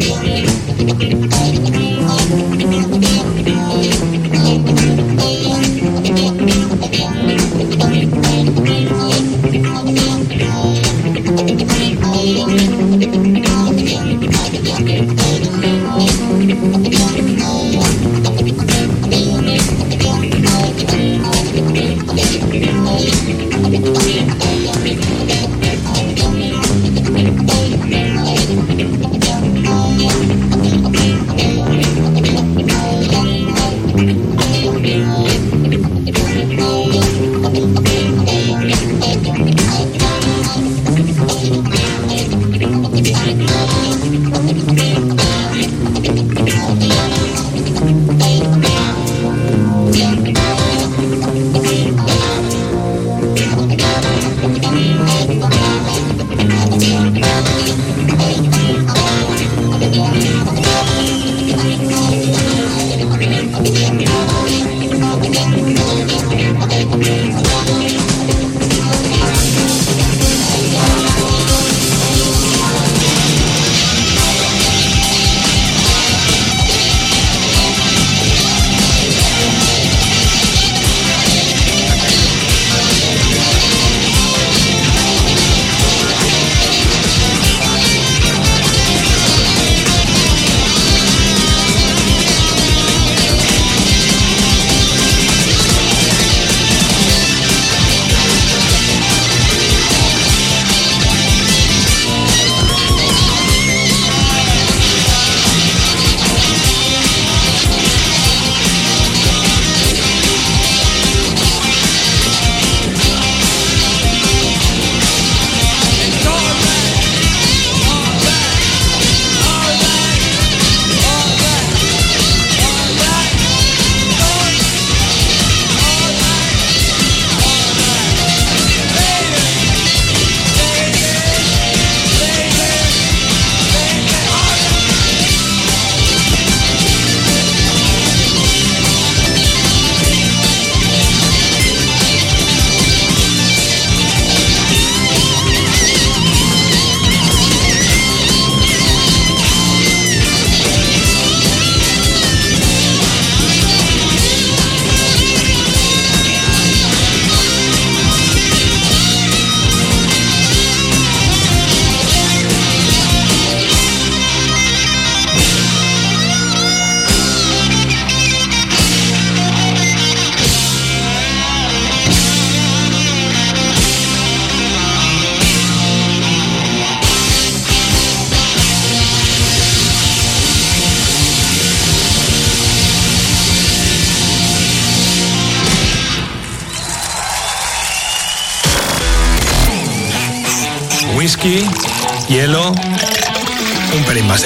Thank you.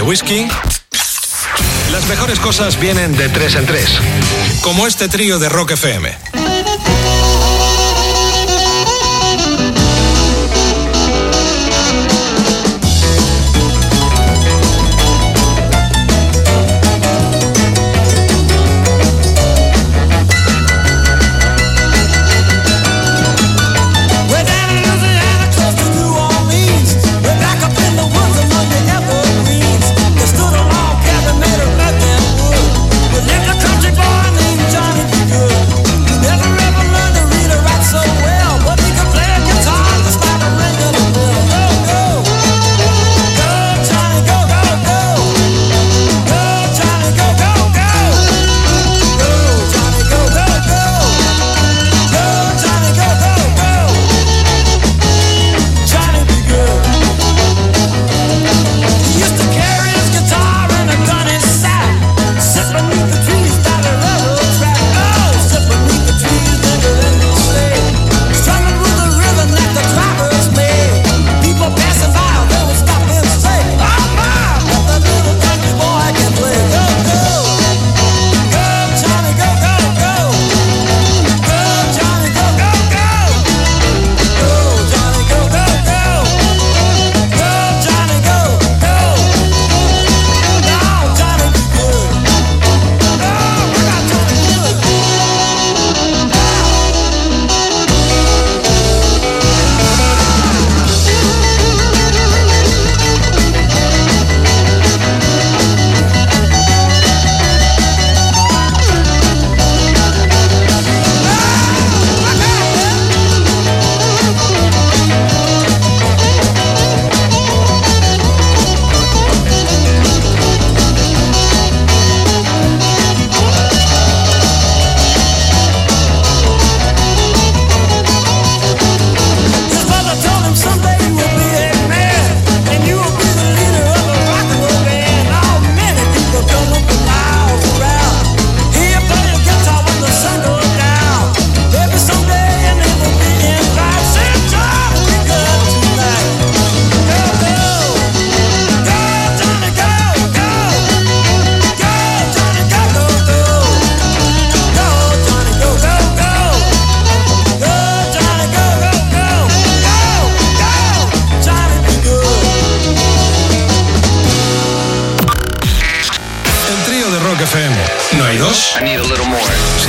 Whisky. Las mejores cosas vienen de tres en tres, como este trío de Rock FM.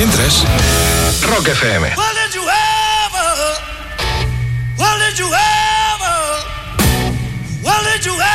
103. Rock FM. Did you ever? Well, did you?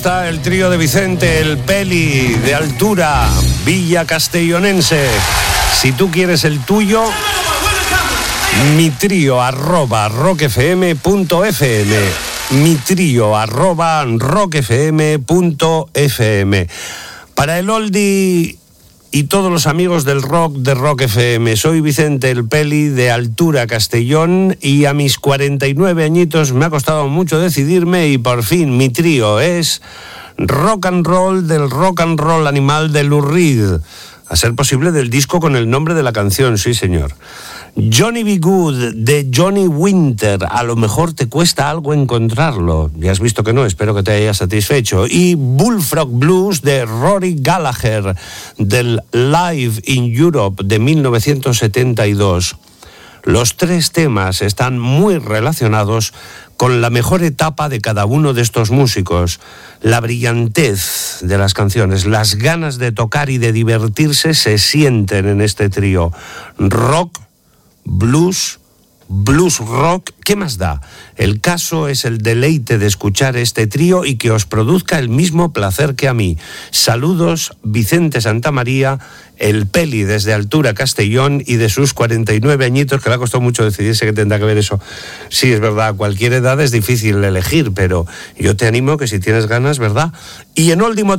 Está el trío de Vicente, el Peli de altura, Villa Castellonense. Si tú quieres el tuyo, mi trío arroba roquefm.fm. Mi trío arroba roquefm.fm. Para el oldie y todos los amigos del rock de Rock FM. Soy Vicente El Peli de Altura Castellón y a mis 49 añitos me ha costado mucho decidirme y por fin mi trío es rock and roll del rock and roll animal de Lou Reed. A ser posible del disco con el nombre de la canción, sí señor. Johnny B. Good de Johnny Winter. A lo mejor te cuesta algo encontrarlo. Ya has visto que no, espero que te haya satisfecho. Y Bullfrog Blues de Rory Gallagher del Live in Europe de 1972. Los tres temas están muy relacionados con la mejor etapa de cada uno de estos músicos. La brillantez de las canciones, las ganas de tocar y de divertirse se sienten en este trío. Rock, blues, blues rock, ¿qué más da? El caso es el deleite de escuchar este trío y que os produzca el mismo placer que a mí. Saludos, Vicente Santamaría, el Peli desde Altura Castellón y de sus 49 añitos, que le ha costado mucho decidirse que tendrá que ver eso. Sí, es verdad, a cualquier edad es difícil elegir, pero yo te animo que si tienes ganas, ¿verdad? Y en último tema...